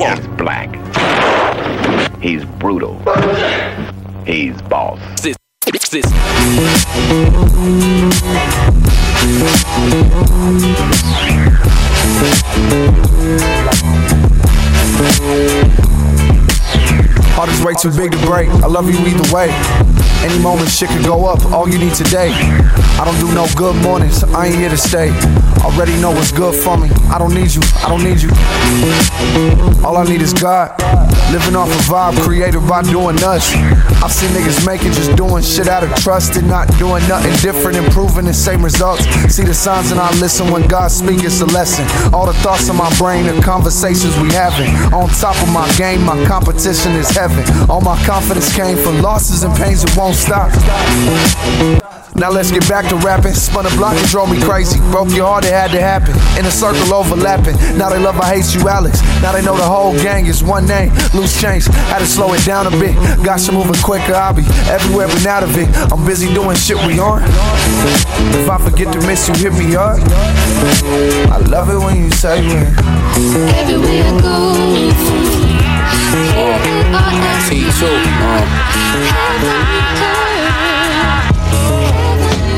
Yeah. He's black. He's brutal. He's boss. Heart is way too big to break. I love you either way. Any moment shit could go up, all you need today. I don't do no good mornings, I ain't here to stay. Already know what's good for me. I don't need you, I don't need you. All I need is God. Living off a vibe created by doing us. I've seen niggas make it just doing shit out of trust and not doing nothing different, improving the same results. See the signs and I listen when God speaks, it's a lesson. All the thoughts in my brain, the conversations we having. On top of my game, my competition is heaven. All my confidence came from losses and pains that won't stop. Now let's get back to rapping. Spun a block and drove me crazy. Broke your heart, it had to happen. In a circle overlapping. Now they love, I hate you, Alex. Now they know the whole gang is one name. Loose change, had to slow it down a bit. Got you moving quicker, I'll be everywhere but out of it. I'm busy doing shit we aren't. If I forget to miss you, hit me up. I love it when you say when. Everywhere I go, T2. Um,